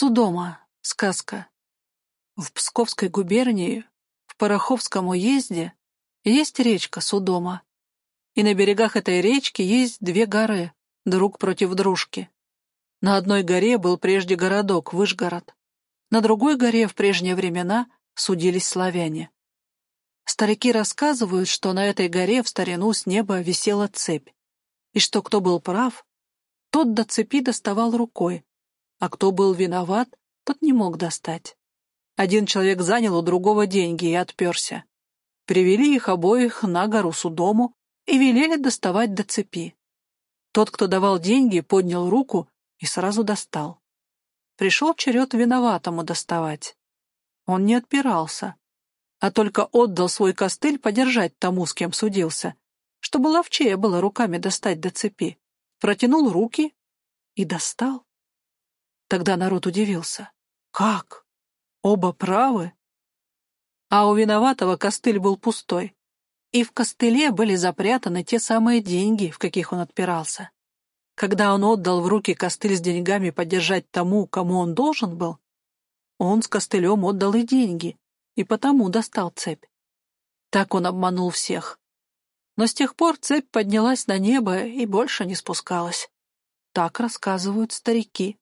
Судома. Сказка. В Псковской губернии, в Пороховском уезде, есть речка Судома. И на берегах этой речки есть две горы, друг против дружки. На одной горе был прежде городок, Выжгород. На другой горе в прежние времена судились славяне. Старики рассказывают, что на этой горе в старину с неба висела цепь, и что кто был прав, тот до цепи доставал рукой, а кто был виноват, тот не мог достать. Один человек занял у другого деньги и отперся. Привели их обоих на гору Судому и велели доставать до цепи. Тот, кто давал деньги, поднял руку и сразу достал. Пришел черед виноватому доставать. Он не отпирался, а только отдал свой костыль подержать тому, с кем судился, чтобы ловчее было руками достать до цепи. Протянул руки и достал. Тогда народ удивился. Как? Оба правы? А у виноватого костыль был пустой, и в костыле были запрятаны те самые деньги, в каких он отпирался. Когда он отдал в руки костыль с деньгами подержать тому, кому он должен был, он с костылем отдал и деньги, и потому достал цепь. Так он обманул всех. Но с тех пор цепь поднялась на небо и больше не спускалась. Так рассказывают старики.